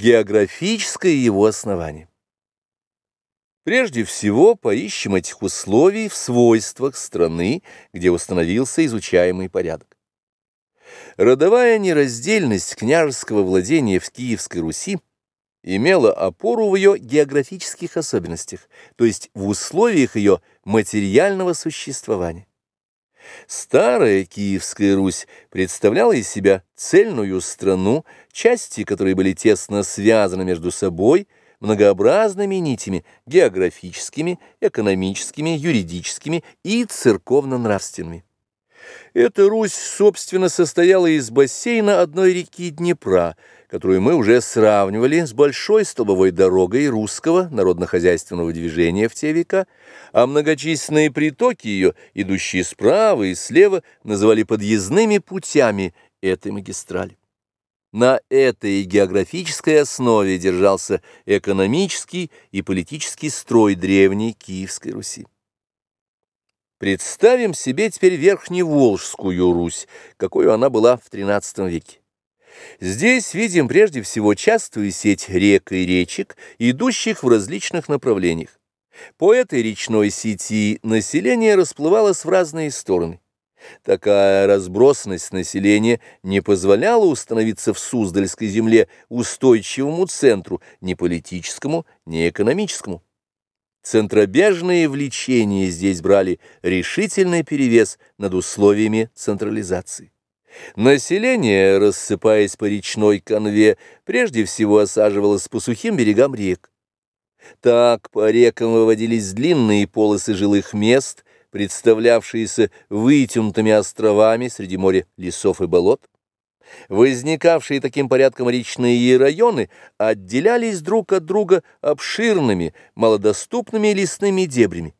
Географическое его основание. Прежде всего, поищем этих условий в свойствах страны, где установился изучаемый порядок. Родовая нераздельность княжеского владения в Киевской Руси имела опору в ее географических особенностях, то есть в условиях ее материального существования. Старая Киевская Русь представляла из себя цельную страну, части которой были тесно связаны между собой многообразными нитями географическими, экономическими, юридическими и церковно-нравственными. Эта Русь, собственно, состояла из бассейна одной реки Днепра, которую мы уже сравнивали с большой столбовой дорогой русского народно-хозяйственного движения в те века, а многочисленные притоки ее, идущие справа и слева, называли подъездными путями этой магистрали. На этой географической основе держался экономический и политический строй древней Киевской Руси. Представим себе теперь Верхневолжскую Русь, какой она была в XIII веке. Здесь видим прежде всего частую сеть рек и речек, идущих в различных направлениях. По этой речной сети население расплывалось в разные стороны. Такая разбросанность населения не позволяла установиться в Суздальской земле устойчивому центру, ни политическому, ни экономическому. Центробежные влечения здесь брали решительный перевес над условиями централизации. Население, рассыпаясь по речной конве, прежде всего осаживалось по сухим берегам рек. Так по рекам выводились длинные полосы жилых мест, представлявшиеся вытянутыми островами среди моря лесов и болот. Возникавшие таким порядком речные районы отделялись друг от друга обширными, малодоступными лесными дебрями.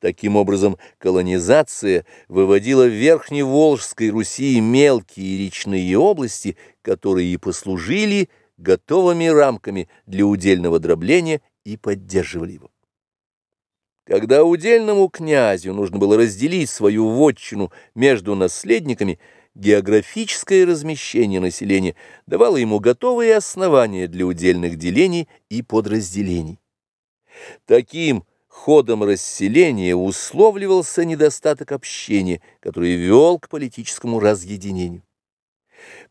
Таким образом, колонизация выводила в Верхневолжской Руси мелкие речные области, которые и послужили готовыми рамками для удельного дробления и поддерживали его. Когда удельному князю нужно было разделить свою вотчину между наследниками – географическое размещение населения давало ему готовые основания для удельных делений и подразделений. Таким ходом расселения условливался недостаток общения, который вел к политическому разъединению.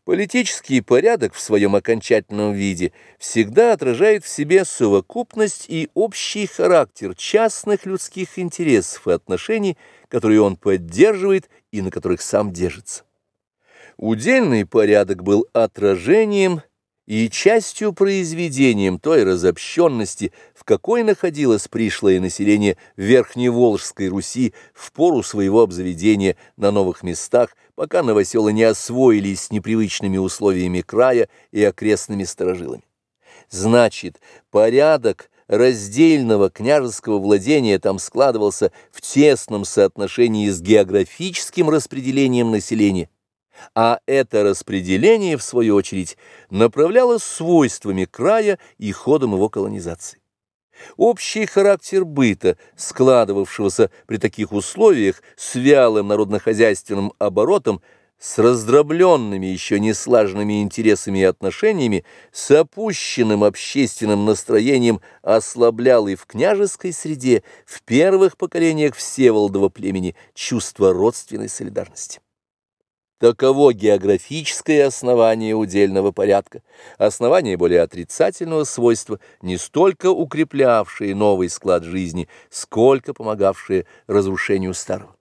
Политический порядок в своем окончательном виде всегда отражает в себе совокупность и общий характер частных людских интересов и отношений, которые он поддерживает и на которых сам держится. Удельный порядок был отражением и частью произведением той разобщенности, в какой находилось пришлое население Верхневолжской Руси в пору своего обзаведения на новых местах, пока новоселы не освоились с непривычными условиями края и окрестными сторожилами. Значит, порядок раздельного княжеского владения там складывался в тесном соотношении с географическим распределением населения, а это распределение, в свою очередь, направлялось свойствами края и ходом его колонизации. Общий характер быта, складывавшегося при таких условиях с вялым народно-хозяйственным оборотом, с раздробленными еще не слаженными интересами и отношениями, с опущенным общественным настроением ослаблял и в княжеской среде, в первых поколениях Всеволодова племени, чувство родственной солидарности. Таково географическое основание удельного порядка, основание более отрицательного свойства, не столько укреплявшее новый склад жизни, сколько помогавшее разрушению старого.